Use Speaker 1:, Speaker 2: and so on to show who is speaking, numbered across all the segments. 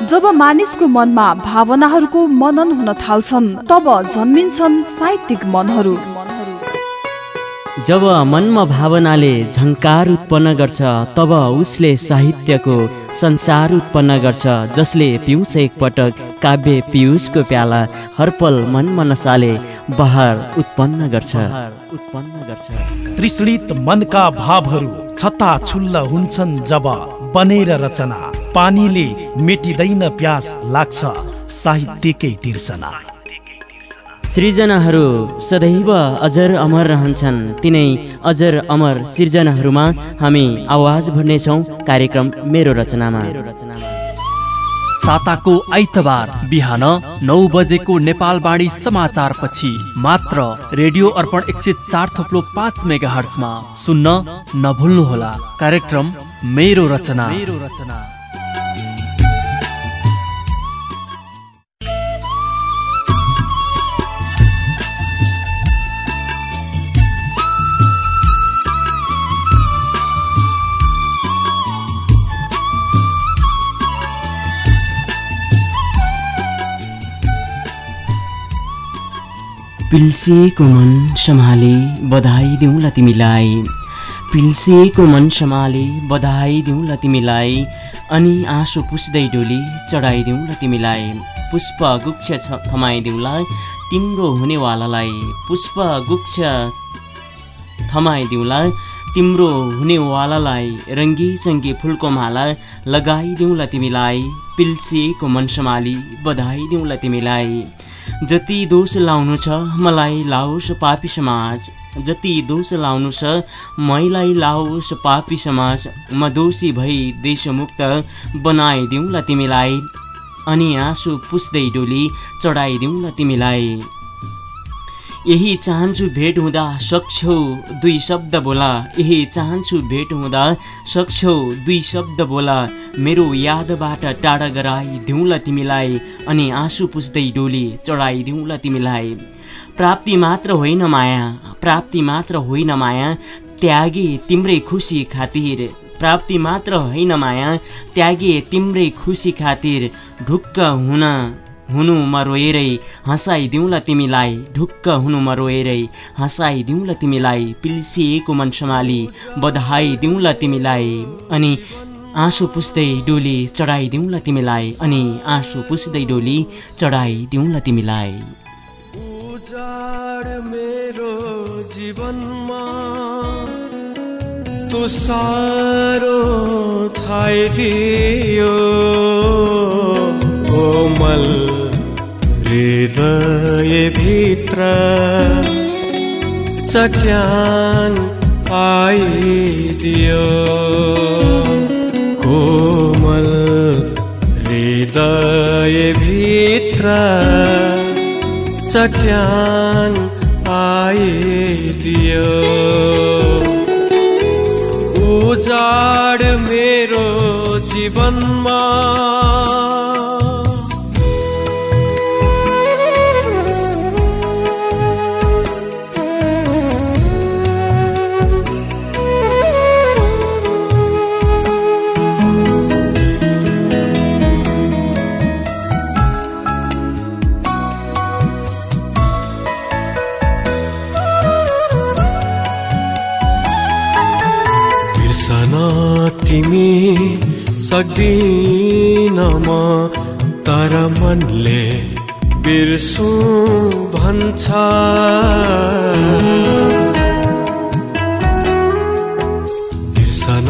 Speaker 1: जब मानिसको मनमा भावनाहरूको मनन हुन थाल्छन् तब जन्मिन्छन् साहित्यिक मनहरू।
Speaker 2: जब मनमा भावनाले झङ्कार उत्पन्न गर्छ तब उसले साहित्यको संसार उत्पन्न गर्छ जसले पिउँछ एकपटक काव्य पियुषको प्याला हरपल मन मनसाले बहार उत्पन्न गर्छ। उत्पन्न गर्छ
Speaker 3: तृष्णित मनका भावहरू छता छुल्ल हुन्छन् जब बनेर रचना। पानीले मेटिँदैन प्यास लाग्छ। साहित्यकै तिर्सना।
Speaker 2: सृजनाहरू सदैव अजर अमर रहन्छन्। तिनै अजर अमर सृजनाहरूमा हामी आवाज भर्नेछौँ कार्यक्रम मेरो रचनामा।
Speaker 4: साताको आइतबार बिहान नौ बजेको नेपालवाणी समाचार पछि मात्र रेडियो अर्पण एक सय चार थोप्लो पाँच मेगा हर्समा सुन्न नभुल्नुहोला। कार्यक्रम मेरो रचना मेरो रचना।
Speaker 2: पिल्सिएको मन सम्हाले बधाई दिउँला तिमीलाई। पिल्सिएको मन सम्हाले बधाई दिउँला तिमीलाई। अनि आँसु पुस्दै डोली चढाइदिउँला तिमीलाई। पुष्प गुच्छ थमाइदिउँला तिम्रो हुनेवालालाई। पुष्प गुच्छ थमाइदिउँला तिम्रो हुनेवालालाई। रङ्गी चङ्गी फुलको माला लगाइदिउँला तिमीलाई। पिल्सिएको मन सम्हाली बधाई दिउँला तिमीलाई। जति दोष लाउनु छ मलाई लाओस् पापी समाज। जति दोष लाउनु छ मैलाई लाओस् पापी समाज। म दोषी भई देशमुक्त बनाइदिउँला तिमीलाई। अनि आँसु पुस्दै डोली चढाइदिउँला तिमीलाई। यही चाहन्छु भेट हुँदा सक्छौ दुई शब्द बोला। यही चाहन्छु भेट हुँदा सक्छौ दुई शब्द बोला। मेरो यादबाट टाढा गराइदिउँला तिमीलाई अनि आँसु पुस्दै डोली चढाइदिउँला तिमीलाई। प्राप्ति मात्र होइन माया प्राप्ति मात्र होइन माया त्यागे तिम्रै खुसी खातिर। प्राप्ति मात्र होइन माया त्यागे तिम्रै खुसी खातिर ढुक्क हुन हुनु म रोएरै हँसाइदिउँला तिमीलाई। ढुक्क हुनु म रोएरै हँसाइदिउँला तिमीलाई। पिल्सिएको मन सम्हाली बधाई दिउँला तिमीलाई। अनि आँसु पुस्दै डोली चढाइदिउँला तिमीलाई। अनि आँसु पुस्दै डोली चढाइदिउँला तिमीलाई।
Speaker 5: मेरो जीवनमा तो सारो थाइदियो। कोमल हृदयभित्र चट्याङ आइदियो कोमल हृदयभित्र चट्याङ आइदियो उजाड मेरो जीवनमा सक्दिन म तर मनले बिर्सु भन्छ। बिर्सन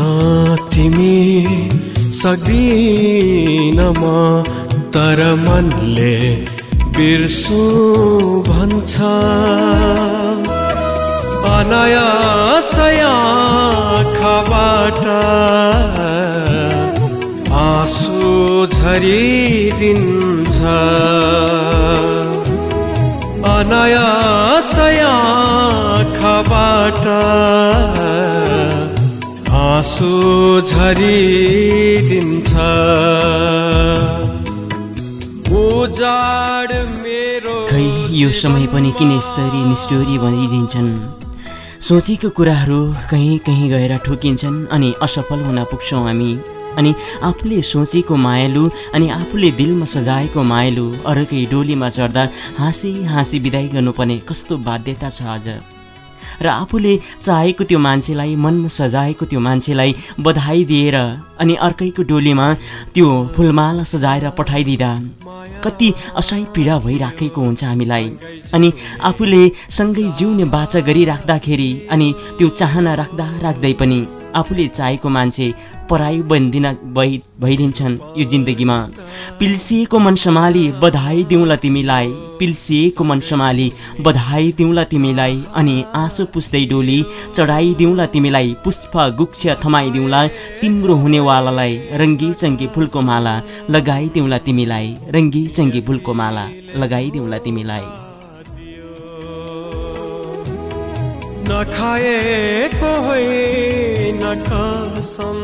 Speaker 5: तिमी सक्दिन म तर मनले बिर्सु भन्छ। अनायासया खबाट झरिदिन्छ अनायासया खबाट आँसु झरिदिन्छ। उजाड मेरो
Speaker 2: यो समय पनि किन स्तरी निष्ठोरी भनिदिन्छन्? सोचेको कुराहरू कहीँ कहीँ गएर ठोकिन्छन् अनि असफल हुन पुग्छौँ हामी। अनि आफूले सोचेको मायालु अनि आफूले दिलमा सजाएको मायालु अरूकै डोलीमा चढ्दा हाँसी हाँसी विदाई गर्नुपर्ने कस्तो बाध्यता छ आज। र आफूले चाहेको त्यो मान्छेलाई मनमा सजाएको त्यो मान्छेलाई बधाई दिएर अनि अर्कैको डोलीमा त्यो फुलमाला सजाएर पठाइदिँदा कति असहाय पीडा भइराखेको हुन्छ हामीलाई। अनि आफूले सँगै जिउने बाचा गरिराख्दाखेरि अनि त्यो चाहना राख्दा राख्दै पनि आफूले चाहेको मान्छे पराई बन्दिन भइ भइदिन्छन् यो जिन्दगीमा। पिल्सिएको मन सम्हाली बधाई दिउँला तिमीलाई। पिल्सिएको मन सम्हाली बधाई दिउँला तिमीलाई। अनि आँसु पुस्दै डोली चढाइदिउँला तिमीलाई। पुष्प गुक्ष थमाइदिउँला तिम्रो हुनेवालालाई। रङ्गी चङ्गी फुलको माला लगाइदिउँला तिमीलाई। रङ्गी चङ्गी फुलको माला लगाइदिउँला तिमीलाई।
Speaker 6: नखाएको होइन कसम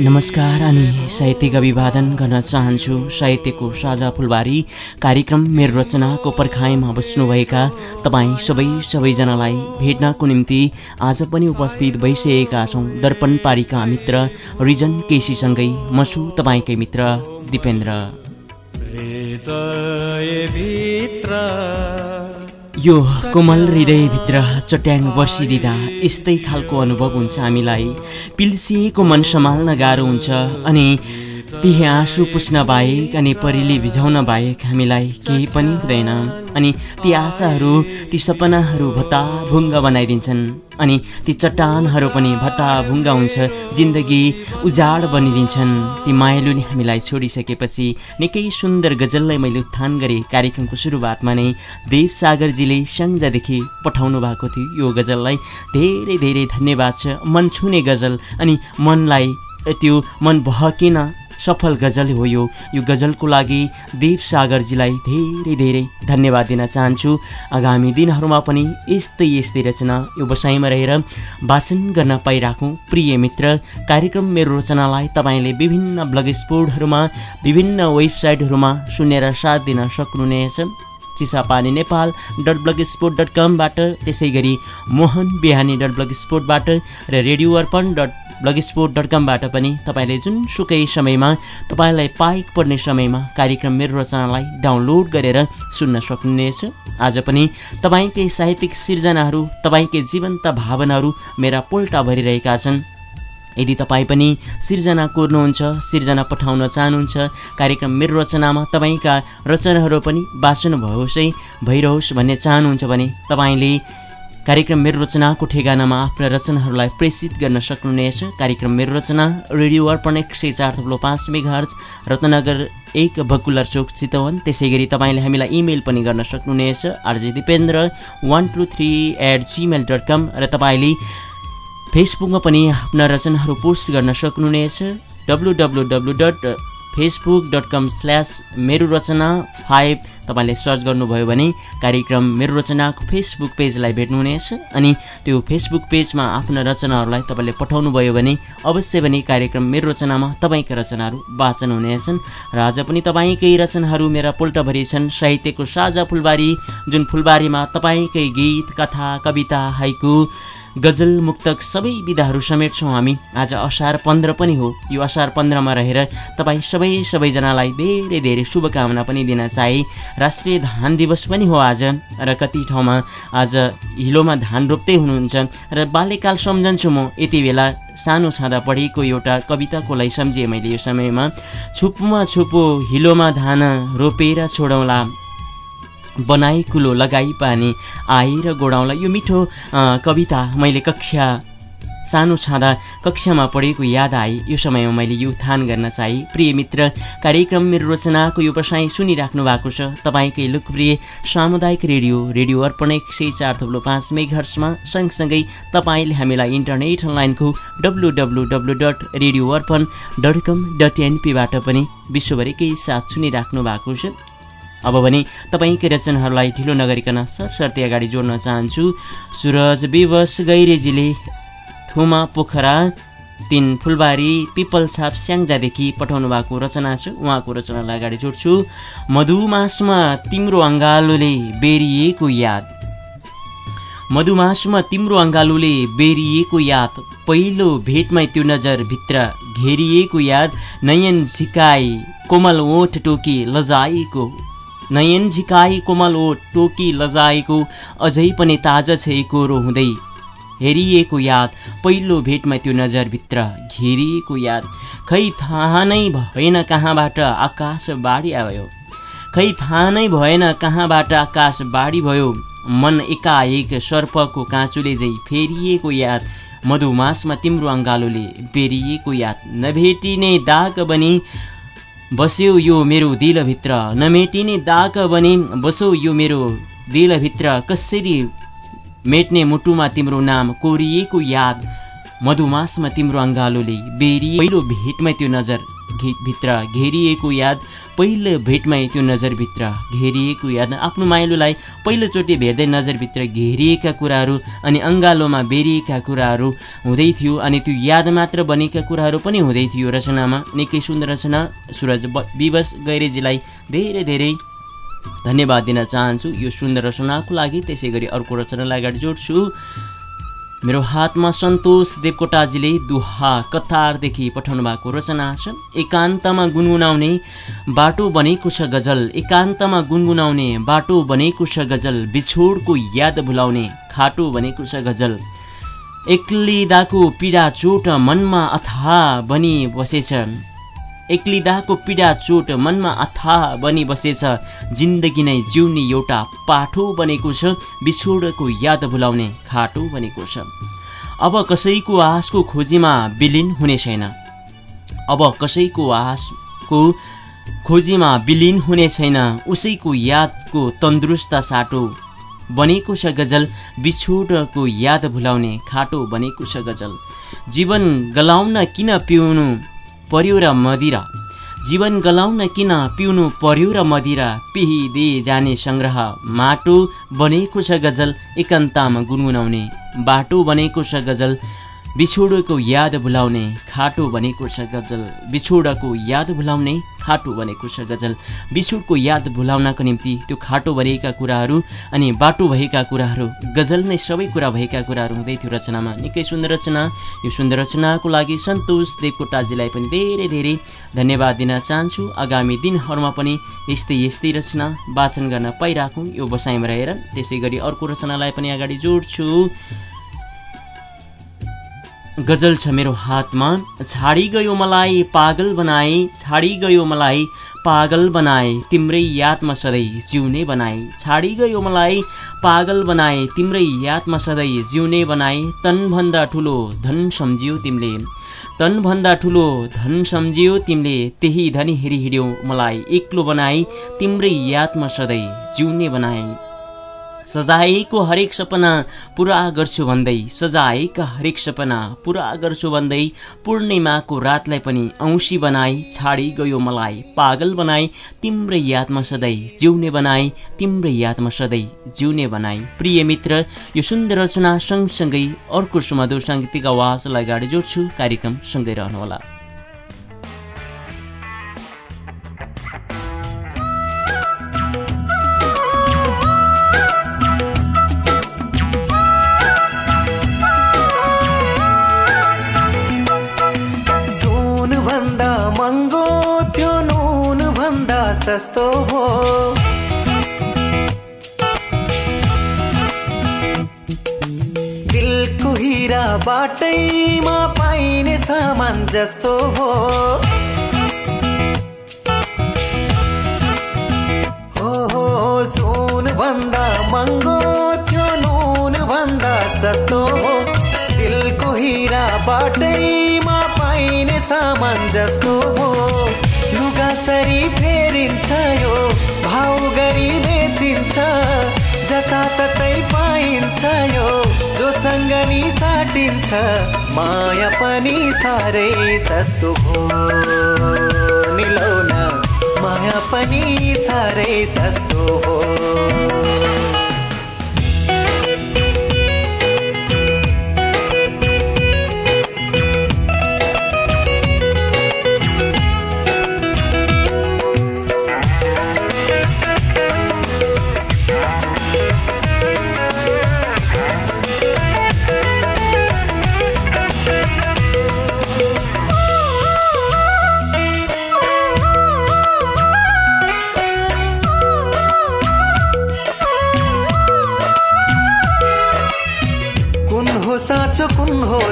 Speaker 2: नमस्कार अनि साहित्यिक अभिवादन गर्न चाहन्छु साहित्यको साझा फुलबारी कार्यक्रम मेरो रचनाको पर्खाइमा बस्नुभएका तपाईँ सबै सबैजनालाई भेट्नको निम्ति आज पनि उपस्थित भइसकेका छौँ दर्पण पारीका मित्र रिजन केसीसँगै। म छु तपाईँकै मित्र दिपेन्द्र। यो कोमल हृदयभित्र चट्याङ वर्षिदिँदा यस्तै खालको अनुभव हुन्छ हामीलाई। पिल्सिएको मन सम्हाल्न गाह्रो हुन्छ अनि त्यही आँसु पुस्न बाहेक अनि परिले भिजाउन बाहेक हामीलाई केही पनि हुँदैन। अनि ती आशाहरू ती सपनाहरू भत्ताभुङ्ग बनाइदिन्छन्। अनि ती चट्टानहरू पनि भत्ताभुङ्ग हुन्छ जिन्दगी उजाड बनिदिन्छन्। ती मायालुले हामीलाई छोडिसकेपछि निकै सुन्दर गजललाई मैले उत्थान गरेँ कार्यक्रमको सुरुवातमा नै देव सागरजीले स्याङ्जादेखि पठाउनु भएको थियो यो गजललाई। धेरै धेरै धन्यवाद छ। मन छुने गजल अनि मनलाई त्यो मन बहकिन सफल गजल हो यो। यो गजलको लागि देव सागरजीलाई धेरै धेरै धन्यवाद दिन चाहन्छु। आगामी दिनहरूमा पनि यस्तै यस्तै रचना यो बसाइमा रहेर वाचन गर्न पाइराखौँ। प्रिय मित्र कार्यक्रम मेरो रचनालाई तपाईँले विभिन्न ब्लग स्पोर्टहरूमा विभिन्न वेबसाइटहरूमा सुनेर साथ दिन सक्नुहुनेछ। Chisapani Nepal dot blog sport dot कमबाट त्यसै गरी मोहन बिहानी डट ब्लग स्पोर्टबाट र radio Arpan dot blog sport dot कमबाट पनि तपाईँले जुनसुकै समयमा तपाईँलाई पाइक पर्ने समयमा कार्यक्रम मेरो रचनालाई डाउनलोड गरेर सुन्न सक्नुहुनेछ आज पनि तपाईँकै साहित्यिक सिर्जनाहरू तपाईँकै जीवन्त भावनाहरू मेरा पोल्टा भरिरहेका छन्। यदि तपाईँ पनि सिर्जना कोर्नुहुन्छ सिर्जना पठाउन चाहनुहुन्छ कार्यक्रम मेरो रचनामा तपाईँका रचनाहरू पनि है भइरहोस् भन्ने चाहनुहुन्छ भने तपाईँले कार्यक्रम मेरो रचनाको ठेगानामा आफ्ना रचनाहरूलाई प्रेषित गर्न सक्नुहुनेछ। कार्यक्रम मेरो रचना रेडियो अर्पण एक सय चार थप्लो पाँच मेघार्ज रत्नगर एक बकुलर चोक चितवन। त्यसै गरी तपाईँले हामीलाई इमेल पनि गर्न सक्नुहुनेछ RJ Dipendra one two three eight Gmail dot com र तपाईँले फेसबुकमा पनि आफ्ना रचनाहरू पोस्ट गर्न सक्नुहुनेछ। W W W dot Facebook dot com slash मेरो रचना फाइभ तपाईँले सर्च गर्नुभयो भने कार्यक्रम मेरो रचनाको फेसबुक पेजलाई भेट्नुहुनेछ अनि त्यो फेसबुक पेजमा आफ्ना रचनाहरूलाई तपाईँले पठाउनु भयो भने अवश्य पनि कार्यक्रम मेरो रचनामा तपाईँका रचनाहरू वाचन हुनेछन् र आज पनि तपाईँकै रचनाहरू मेरा पोल्टभरि छन्। साहित्यको साझा फुलबारी जुन फुलबारीमा तपाईँकै गीत कथा कविता हाइकु गजल मुक्तक सबै विधाहरू समेट्छौँ हामी। आज असार पन्ध्र पनि हो। यो असार पन्ध्रमा रहेर तपाईँ सबै सबैजनालाई धेरै धेरै शुभकामना पनि दिन चाहे। राष्ट्रिय धान दिवस पनि हो आज र कति ठाउँमा आज हिलोमा धान रोप्दै हुनुहुन्छ र बाल्यकाल सम्झन्छु म। यति बेला सानो छँदा पढेको एउटा कविताकोलाई सम्झेँ मैले यो समयमा। छुपमा छुपो हिलोमा धान रोपेर छोडौँला। बनाई कुलो लगाई पानी आएर गोडाउँला यो मिठो कविता मैले कक्षा सानो छँदा कक्षामा पढेको याद आए यो समयमा मैले यो उत्थान गर्न चाहेँ। प्रिय मित्र कार्यक्रम मेरो रचनाको यो प्रसाई सुनिराख्नु भएको छ। तपाईँकै लोकप्रिय सामुदायिक रेडियो रेडियो अर्पण एक सय चार थप्लो पाँच मेघर्समा सँगसँगै तपाईँले हामीलाई इन्टरनेट अनलाइनको W W W dot radio Arpan dot com dot एनपीबाट पनि विश्वभरिकै साथ सुनिराख्नु भएको छ। अब भने तपाईँकै रचनाहरूलाई ढिलो नगरिकन सरसर्ती अगाडि जोड्न चाहन्छु। सुरज विवश गैरेजीले थुमा पोखरा तिन फुलबारी पिपल छाप स्याङ्जादेखि पठाउनु भएको रचना छ। उहाँको रचनालाई अगाडि जोड्छु। मधुमासमा तिम्रो अङ्गालोले बेरिएको याद। मधुमासमा तिम्रो अङ्गालोले बेरिएको याद। पहिलो भेटमै त्यो नजर भित्र घेरिएको याद। नयन झिकाई कोमल ओठ टोकी लजाएको नयन झिकाई कोमल ओठ टोकी लजाएको अझै पनि ताजा छ एकोरो हुँदै हेरिएको याद पहिलो भेटमा त्यो नजरभित्र घेरिएको याद। खै थाहा नै भएन कहाँबाट आकाश बाढी आयो। खै थाहा नै भएन कहाँबाट आकाश बाढी भयो। मन एकाएक सर्पको काँचुले झै फेरिएको याद मधुमासमा तिम्रो अङ्गालोले बेरिएको याद। नभेटिने दाग बनी बस्यो यो मेरो दिलभित्र नमेटिने दाग बनी बसो यो मेरो दिलभित्र। कसरी मेट्ने मुटुमा तिम्रो नाम कोरिएको याद मधुमासमा तिम्रो अङ्गालोले बेरी पहिलो भेटमै त्यो नजर भित्र घेरिएको याद पहिलो भेटमै त्यो नजरभित्र घेरिएको याद। आफ्नो माइलोलाई पहिलोचोटि भेट्दै नजरभित्र घेरिएका कुराहरू अनि अङ्गालोमा बेरिएका कुराहरू हुँदै थियो अनि त्यो याद मात्र बनेका कुराहरू पनि हुँदै थियो। रचनामा निकै सुन्दर रचना सुरज ब विवश गैरेजीलाई धेरै धेरै धन्यवाद दिन चाहन्छु। यो सुन्दर रचनाको लागि त्यसै गरी अर्को रचनालाई अगाडि जोड्छु। मेरो हातमा सन्तोष देवकोटाजीले दुहा कतारदेखि पठाउनु भएको रचना छ एकान्तमा गुनगुनाउने बाटो बनेको छ गजल एकान्तमा गुनगुनाउने बाटो बनेको छ गजल बिछोडको याद भुलाउने खाटो बनेको छ गजल एक्लिदाको पीडा चोट मनमा अथा बनी बसेछ एक्लिदाको पीडा चोट मनमा अथाह बनी बसेछ। जिन्दगी नै जिउने एउटा पाठो बनेको छ बिछोडको याद भुलाउने खाटो बनेको छ। अब कसैको आशको खोजीमा विलिन हुने छैन। अब कसैको आशको खोजीमा विलिन हुने छैन। उसैको यादको तन्दुरुस्त साटो बनेको छ गजल बिछोडको याद भुलाउने खाटो बनेको छ गजल। जीवन गलाउन किन पिउनु? पर्यो र मदिरा। जीवन गलाउन किन पिउनु पर्यो र मदिरा? पिहिदे जाने सङ्ग्रह माटो बनेको छ गजल एकान्तमा गुनगुनाउने। बाटो बनेको छ गजल बिछोडको याद भुलाउने खाटो बनेको छ गजल। बिछोडको याद भुलाउने खाटो बनेको छ गजल। बिछोडको याद भुलाउनको निम्ति त्यो खाटो बनेका कुराहरू अनि बाटो भएका कुराहरू गजल नै सबै कुरा भएका कुराहरू हुँदै थियो रचनामा। निकै सुन्दर रचना। यो सुन्दर रचनाको लागि सन्तोष देवकोटाजीलाई पनि धेरै धेरै धन्यवाद दिन चाहन्छु। आगामी दिनहरूमा पनि यस्तै यस्तै रचना वाचन गर्न पाइराखौँ। यो बसाइमा रहेर त्यसै गरी अर्को रचनालाई पनि अगाडि जोड्छु। गजल छ मेरो हातमा। छाडी गयो मलाई पागल बनाए छाडी गयो मलाई पागल बनाए तिम्रै यादमा सधैँ जिउने बनाए। छाडी गयो मलाई पागल बनाए तिम्रै यादमा सधैँ जिउने बनाए। तनभन्दा ठुलो धन सम्झियो तिमीले। तनभन्दा ठुलो धन सम्झियो तिमीले। त्यही धनी हेरी हिँड्यौ मलाई। एक्लो बनाए तिम्रै यादमा सधैँ जिउने बनाए। सजाएको हरेक सपना पुरा गर्छु भन्दै सजाएका हरेक सपना पुरा गर्छु भन्दै पूर्णिमाको रातलाई पनि औँसी बनाई छाडी गयो मलाई पागल बनाई तिम्रै यादमा सधैँ जिउने बनाई तिम्रै यादमा सधैँ जिउने बनाई। प्रिय मित्र यो सुन्दर रचना सँगसँगै अर्को सुमधुर साङ्गीतिक आवाजलाई अगाडि जोड्छु कार्यक्रम सँगै रहनुहोला।
Speaker 6: सस्तो हो दिलको हिरा बाटैमा पाइने सामान जस्तो हो पाइन्छ यो जोसँग नि साटिन्छ माया पनि साह्रै सस्तो हो। निलौना माया पनि साह्रै सस्तो हो।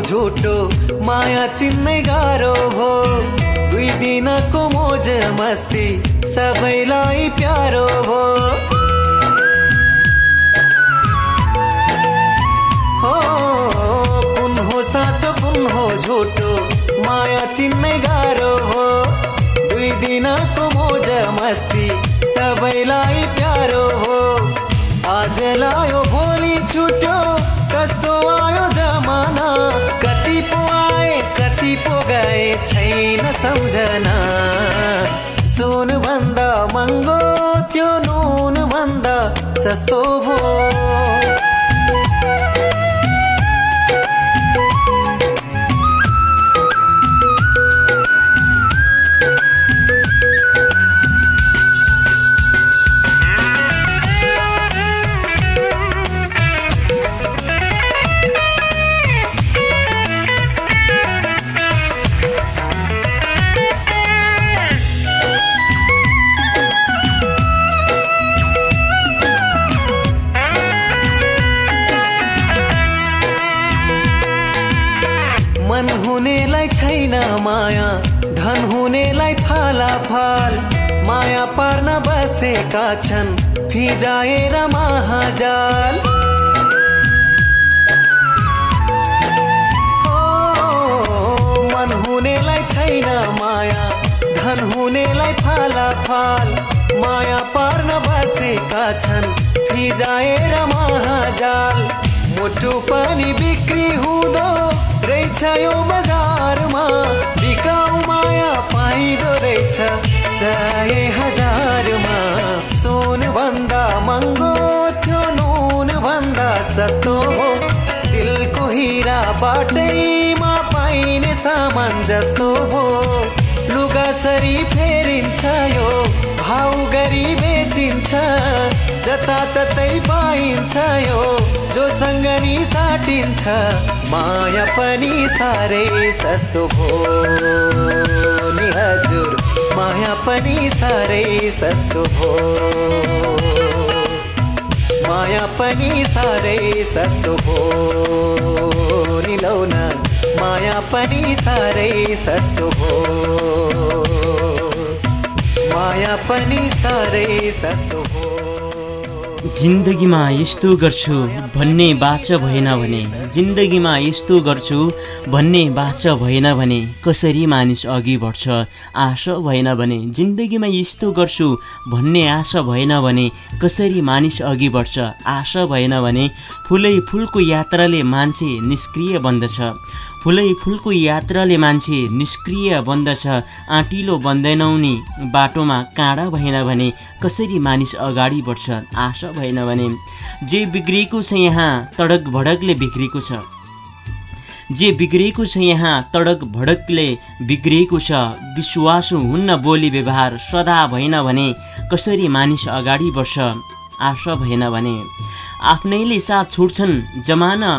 Speaker 6: झुटो माया चिन्नै गाह्रो भो दुई दिनको मोज मस्ती सबैलाई प्यारो भो हो कुन हो साँचो कुन हो झुटो माया चिन्नै गाह्रो हो। दुई दिनको मोज मस्ती सबैलाई प्यारो हो। आज लायो भोलि छुट्यो छैन सम्झना। सुन भन्दा महँगो त्यो नुन भन्दा सस्तो भो छन्। फिजाएर महाजाल मुटु पनि बिक्री हुँदो रहेछ यो बजारमा। बिकाउ माया पाइँदो रहेछ हजारमा। सुन भन्दा महँगो त्यो नुन भन्दा सस्तो हो। दिलको हिरा बाटैमा पाइने सामान जस्तो हो। लुगासरी फेरिन्छ यो भाउ गरी बेचिन्छ। जताततै पाइन्छ यो जोसँग नि साटिन्छ माया पनि साह्रै सस्तो भो नि हजुर माया पनि साह्रै सस्तो भो माया पनि साह्रै सस्तो भो नि लौ न माया पनि साह्रै सस्तो भो माया पनि साह्रै सस्तो भो
Speaker 2: जिन्दगीमा यस्तो गर्छु भन्ने बाचा भएन भने जिन्दगीमा यस्तो गर्छु भन्ने बाचा भएन भने कसरी मानिस अघि बढ्छ आशा भएन भने जिन्दगीमा यस्तो गर्छु भन्ने आशा भएन भने कसरी मानिस अघि बढ्छ आशा भएन भने फुलै फुलको यात्राले मान्छे निष्क्रिय बन्दछ। फुलै फुलको यात्राले मान्छे निष्क्रिय बन्दछ आँटिलो बन्दैनौ नि बाटोमा काँडा भएन भने कसरी मानिस अगाडि बढ्छ आशा भएन भने? जे बिग्रिएको छ यहाँ तडक भडकले बिग्रिएको छ। जे बिग्रिएको छ यहाँ तडक भडकले बिग्रिएको छ। विश्वास हुन्न बोली व्यवहार सदा भएन भने कसरी मानिस अगाडि बढ्छ आशा भएन भने? आफ्नैले साथ छोड्छन् जमाना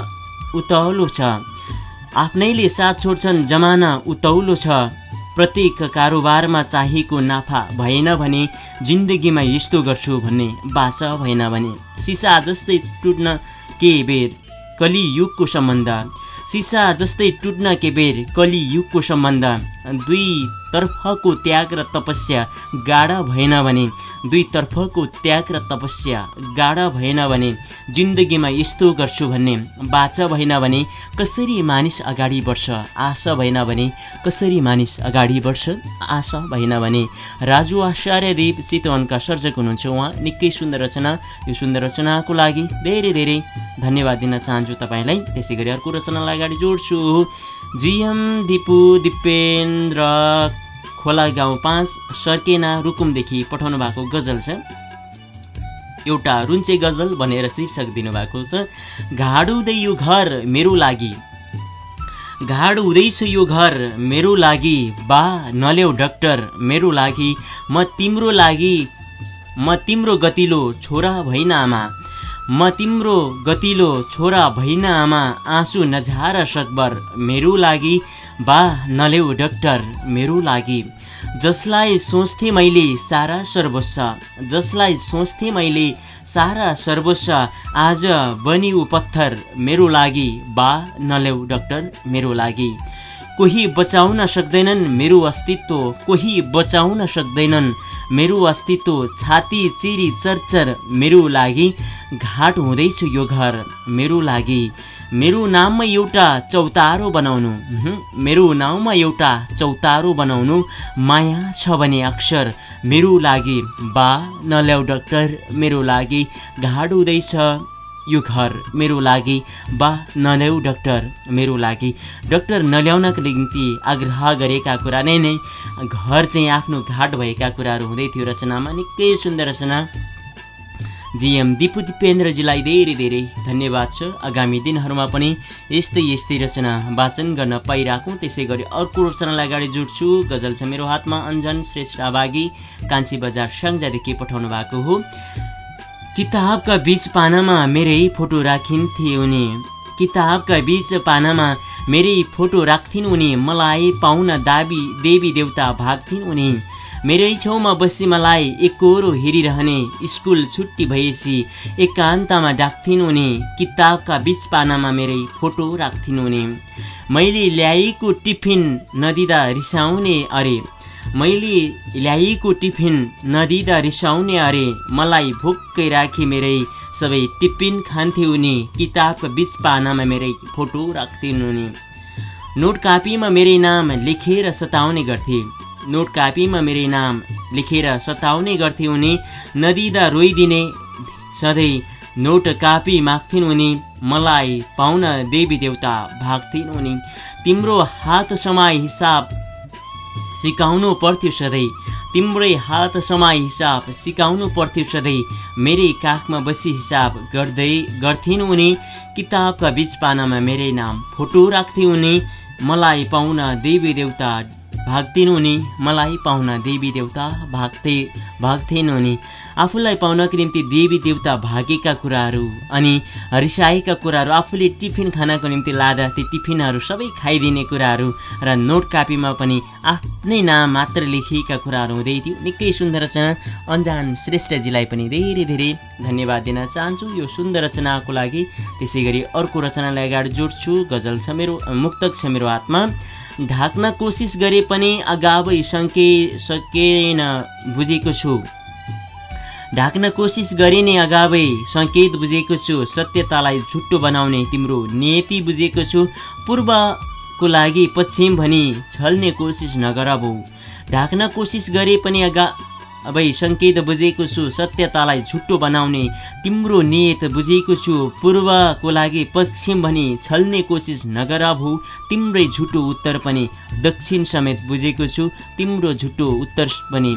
Speaker 2: उतौलो छ। आफ्नैले साथ छोड्छन् जमाना उतौलो छ। प्रत्येक कारोबारमा चाहिएको नाफा भएन भने जिन्दगीमा यस्तो गर्छु भन्ने बाचा भएन भने सिसा जस्तै टुट्न के बेर कलियुगको सम्बन्ध? सिसा जस्तै टुट्न के बेर कलियुगको सम्बन्ध? दुई तर्फको त्याग र तपस्या गाढा भएन भने दुईतर्फको त्याग र तपस्या गाढा भएन भने जिन्दगीमा यस्तो गर्छु भन्ने बाचा भएन भने कसरी मानिस अगाडि बढ्छ? आशा भएन भने कसरी मानिस अगाडि बढ्छ? आशा भएन भने राजु आचार्य देव चितवनका सर्जक हुनुहुन्छ। उहाँ निकै सुन्दर रचना यो सुन्दर रचनाको लागि धेरै धेरै धन्यवाद दिन चाहन्छु तपाईँलाई। त्यसै गरी अर्को रचनालाई अगाडि जोड्छु। जिएम दिपु दिपेन्द्र खोला गाउँ पाँच सर्केना रुकुमदेखि पठाउनु भएको गजल छ। एउटा रुन्चे गजल भनेर शीर्षक दिनुभएको छ घाड हुँदै यो घर मेरो लागि। घाड हुँदैछ यो घर मेरो लागि। बा नल्याउ डक्टर मेरो लागि। म तिम्रो लागि म तिम्रो गतिलो छोरा होइन आमा। म तिम्रो गतिलो छोरा भइन आमा आँसु नझार सकबर मेरो लागि बा नलेउ डक्टर मेरो लागि। जसलाई सोच्थेँ मैले सारा सर्वस्व जसलाई सोच्थेँ मैले सारा सर्वस्व आज बनिउ पत्थर मेरो लागि बा नलेउ डक्टर मेरो लागि। कोही बचाउन सक्दैनन् मेरो अस्तित्व। कोही बचाउन सक्दैनन् मेरो अस्तित्व। छाती चिरी चरचर मेरो लागि घाट हुँदैछ यो घर। मेरो लागि। मेरो नाममा एउटा चौतारो बनाउनु। मेरो नाउँमा एउटा चौतारो बनाउनु माया छ भने अक्षर। मेरो लागि बा नल्याउ डक्टर। मेरो लागि घाट हुँदैछ। यो घर मेरो लागि बा नल्याउ डक्टर मेरो लागि। डक्टर नल्याउनका निम्ति आग्रह गरेका कुरा नै नै घर चाहिँ आफ्नो घाट भएका कुराहरू हुँदै थियो रचनामा। निकै सुन्दर रचना। जिएम दिपु दिपेन्द्रजीलाई धेरै धेरै धन्यवाद छ। आगामी दिनहरूमा पनि यस्तै यस्तै रचना वाचन गर्न पाइरहेको त्यसै गरी अर्को रचनालाई अगाडि जोड्छु। गजल छ मेरो हातमा। अञ्जन श्रेष्ठ आवागी कान्छी बजार स्याङ्जादेखि पठाउनु भएको हो। किताबका बीच पानामा मेरै फोटो राखिन्थे उनी। किताबका बीच पानामा मेरै फोटो राख्थिन् उनी। मलाई पाउन दाबी देवी देवता भाग्थिन् उनी। मेरै छेउमा बसी मलाई एकरो हेरिरहने स्कुल छुट्टी भएपछि एकान्तमा डाक्थिन् उनी। किताबका बीच पानामा मेरै फोटो राख्थिन् उनी। मैले ल्याएको टिफिन नदिँदा रिसाउने अरे। मैले ल्याएको टिफिन नदिँदा रिसाउने अरे मलाई भोक्कै राखी मेरै सबै टिफिन खान्थे उनी किताबका बिच पानामा मेरै फोटो राख्थिन् उनी। नोट कापीमा मेरै नाम लेखेर सताउने गर्थे। नोट कापीमा मेरै नाम लेखेर सताउने गर्थे उनी नदिँदा रोइदिने सधैँ नोट कापी माग्थिन् उनी मलाई पाउन देवी देवता भाग्थिन् उनी। तिम्रो हात समाई हिसाब सिकाउनु पर्थ्यो सधैँ। तिम्रै हात समाई हिसाब सिकाउनु पर्थ्यो सधैँ। मेरै काखमा बसी हिसाब गर्दै गर्थिन् उनी। किताबका बिच पानामा मेरै नाम फोटो राख्थे उनी। मलाई पाउन देवी देवता भाग्थिन् उनी मलाई पाउन देवी देवता भाग्थे भाग्थेन उनी आफूलाई पाउनको निम्ति देवी देवता भागेका कुराहरू अनि रिसाएका कुराहरू आफूले टिफिन खानको निम्ति लाँदा ती टिफिनहरू सबै खाइदिने कुराहरू र नोट कापीमा पनि आफ्नै नाम मात्र लेखिएका कुराहरू हुँदै थियो। निकै सुन्दर रचना। अन्जान श्रेष्ठजीलाई पनि धेरै धेरै धन्यवाद दिन चाहन्छु यो सुन्दर रचनाको लागि। त्यसै अर्को रचनालाई अगाडि जोड्छु। गजल छ मेरो मुक्तक छ मेरो हातमा ढाक्न कोसिस गरे पनि अगावै सङ्के सकेन बुझेको छु। ढाक्न कोसिस गरे नै अगावै सङ्केत बुझेको छु। सत्यतालाई झुट्टो बनाउने तिम्रो नियति बुझेको छु। पूर्वको लागि पश्चिम भनी छल्ने कोसिस नगर बौ ढाक्न कोसिस गरे पनि अगा अबै सङ्केत बुझेको छु सत्यतालाई झुट्टो बनाउने तिम्रो नियत बुझेको छु। पूर्वको लागि पश्चिम भनी छल्ने कोसिस नगर भौ तिम्रै झुटो उत्तर पनि दक्षिण समेत बुझेको छु तिम्रो झुटो उत्तर पनि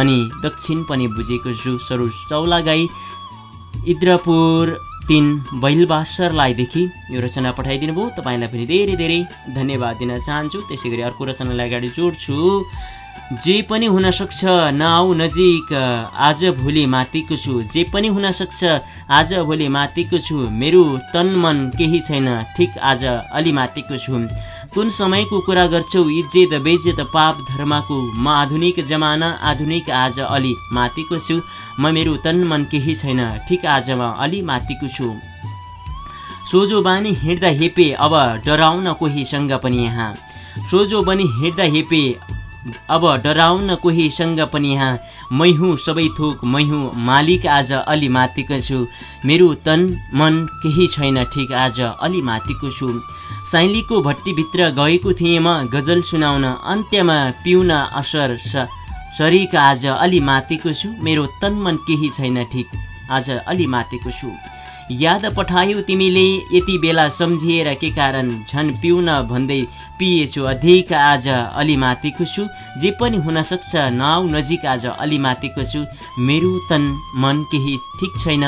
Speaker 2: अनि दक्षिण पनि बुझेको छु। सरोज चौलागाई इद्रपुर तिन बैलबासरलाईदेखि यो रचना पठाइदिनु भयो तपाईँलाई पनि धेरै धेरै धन्यवाद दिन चाहन्छु। त्यसै गरी अर्को रचनालाई अगाडि जोड्छु। जे पनि हुनसक्छ नआउ नजिक आज भोलि माथिको छु। जे पनि हुनसक्छ आज भोलि माथिको छु। मेरो तन मन केही छैन ठिक आज अलि माथिको छु। कुन समयको कुरा गर्छौ इज्जत बेज्जत पाप धर्मको? म आधुनिक जमाना आधुनिक आज अलि माथिको छु। म मेरो तन मन केही छैन ठिक आज म अलि माथिको छु। सोझो बानी हिँड्दा हेपे अब डराउन कोहीसँग पनि यहाँ। सोझो बनी हिँड्दा हेपे अब डराउन कोहीसँग पनि यहाँ मै हुँ सबै थोक मै हुँ मालिक आज अलि माथिको छु। मेरो तन मन केही छैन ठिक आज अलि माथिको छु। साइलीको भट्टीभित्र गएको थिएँ म गजल सुनाउन अन्त्यमा पिउन असर शरीक आज अलि माथिको छु। मेरो तन मन केही छैन ठिक आज अलि माथिको छु। याद पठायौ तिमीले यति बेला सम्झिएर के कारण झन् पिउन भन्दै पिएछु अधिक आज अलि माथिको छु जे पनि हुनसक्छ नआउ नजिक आज अलि माथिको छु मेरो तन मन केही ठिक छैन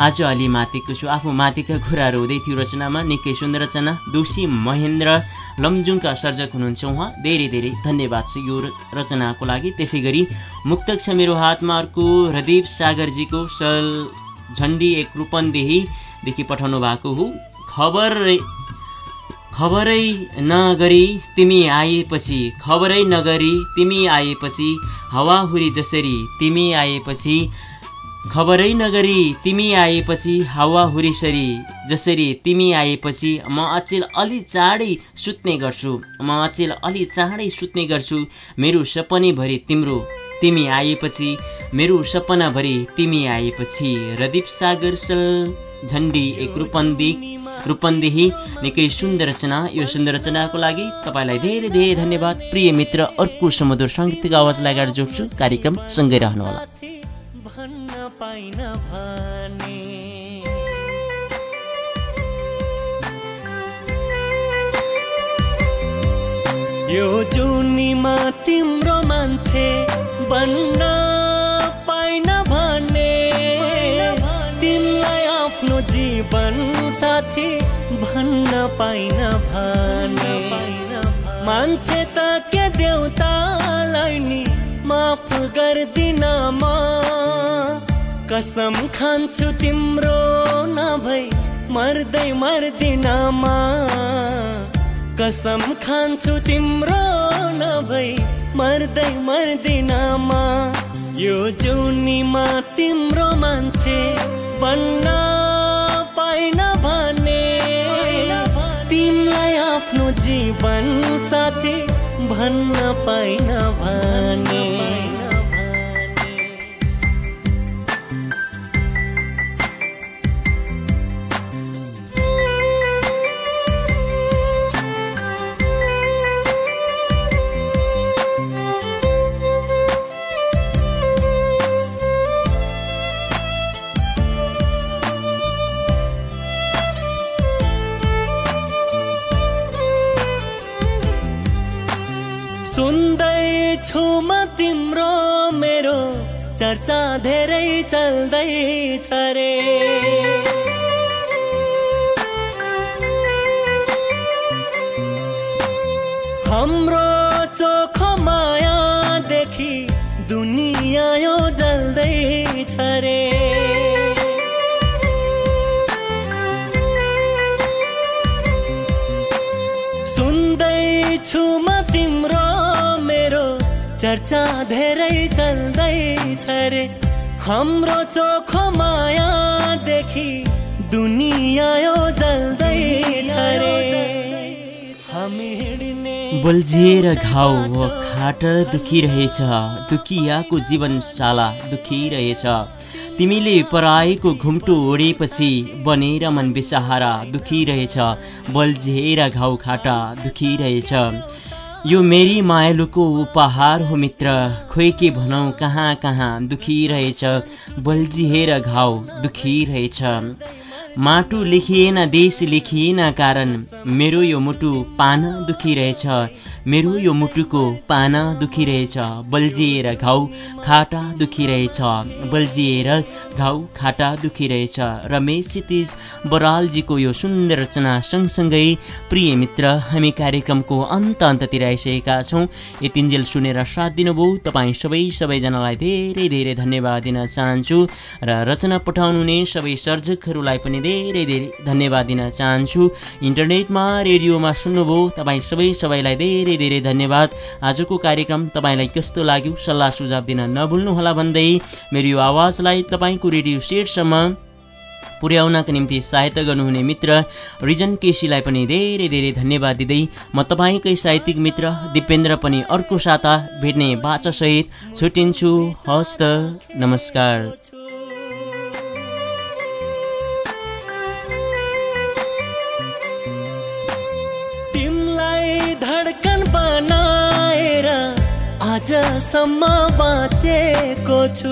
Speaker 2: आज अलि माथिको छु आफू माथिका कुराहरू हुँदै थियो रचनामा निकै सुन्दर रचना। दोषी महेन्द्र लमजुङका सर्जक हुनुहुन्छ उहाँ। धेरै धेरै धन्यवाद छ यो रचनाको लागि। त्यसै गरी मुक्तक छ मेरो हातमा अर्को हृदीप सागरजीको सल झन्डी एक रूपन्देहीदेखि पठाउनु भएको हो। खबर खबरै नगरी तिमी आएपछि खबरै नगरी तिमी आएपछि हावाहुरी जसरी तिमी आएपछि खबरै नगरी तिमी आएपछि हावाहुरीसरी जसरी तिमी आएपछि म अचेल अलि चाँडै सुत्ने गर्छु। म अचेल अलि चाँडै सुत्ने गर्छु। मेरो सपनीभरि तिम्रो तिमी आएपछि मेरो सपनाभरि तिमी आएपछि रदीप सागर सल झन्डी एक रूपन्दी रूपन्देही निकै सुन्दर रचना। यो सुन्दर रचनाको लागि तपाईँलाई धेरै धेरै धन्यवाद। प्रिय मित्र अर्को समुद्र साङ्गीतिक आवाजलाई अगाडि जोड्छु। कार्यक्रम सँगै रहनुहोला।
Speaker 7: यो जुनीमा तिम्रो मान्छे बन्न साथी भन्न पाइन भने। मान्छे त के देउतालाई नि माफ गर्दिनमा कसम खान्छु तिम्रो नभई मर्दै मर्दिनमा कसम खान्छु तिम्रो नभई मर्दै मर्दिनमा यो जुनीमा तिम्रो मान्छे बन्न पाइन भने तिमीलाई आफ्नो जीवन साथी भन्न पाइन भने। चर्चा धेरै चल्दैछ रे। हाम्रो चोखो मायादेखि दुनियाँ यो जल्दैछ रे। चर्चा धेरै चल्दैछ रे। हाम्रो चोखो मायादेखि दुनियाँ यो जल्दैछ रे। हामी हिँड्ने
Speaker 2: बल्झिएर घाउ व खाट दुखिरहेछ दुखियाको जीवनशाला दुखिरहेछ। तिमीले पराएको घुम्टो ओढेपछि बनेर मन बेसहारा दुखिरहेछ बल्झिएर घाउ खाटा दुखिरहेछ। यो मेरी मायालुको उपहार हो मित्र। खोइ के भनौँ कहाँ कहाँ दुखिरहेछ बल्झिएर घाउ दुखिरहेछ माटो लेखिएन देश लेखिएन कारण मेरो यो मुटु पान दुखिरहेछ। मेरो यो मुटुको पाना दुखिरहेछ। बल्झिएर घाउ खाटा दुखिरहेछ। बल्झिएर घाउ खाटा दुखिरहेछ। रमेश क्षितिज बरालजीको यो सुन्दर रचना सँगसँगै प्रिय मित्र हामी कार्यक्रमको अन्त अन्ततिर आइसकेका छौँ। यतिन्जेल सुनेर साथ दिनुभयो। तपाईँ सबै सबैजनालाई धेरै धेरै धन्यवाद दिन चाहन्छु। र रचना पठाउनुहुने सबै सर्जकहरूलाई पनि धेरै धेरै धन्यवाद दिन चाहन्छु। इन्टरनेटमा रेडियोमा सुन्नुभयो तपाईँ सबै सबैलाई धेरै धेरै धन्यवाद। आजको कार्यक्रम तपाईँलाई कस्तो लाग्यो सल्लाह सुझाव दिन नभुल्नुहोला भन्दै मेरो यो आवाजलाई तपाईँको रेडियो सेटसम्म पुर्याउनका निम्ति सहायता गर्नुहुने मित्र रिजन केसीलाई पनि धेरै धेरै धन्यवाद दिँदै म तपाईँकै साहित्यिक मित्र दिपेन्द्र पनि अर्को साता भेट्ने बाचासहित छुट्टिन्छु हस्त नमस्कार।
Speaker 7: आजसम्म बाँचेको छु।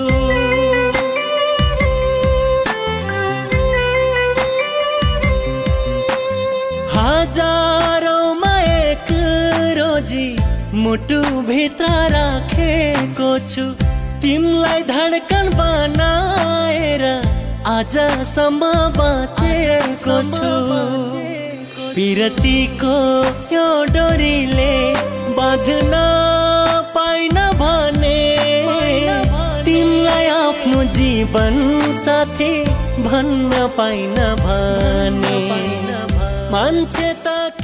Speaker 7: हजारौँमा एक रोजी मुटुभित्र राखेको छु। तिमलाई धडकन बनाएर आजसम्म बाँचेको छु। पिरतीको यो डोरीले बाँध्न जीवन साथी भन्न पाइन भने। मान्छे त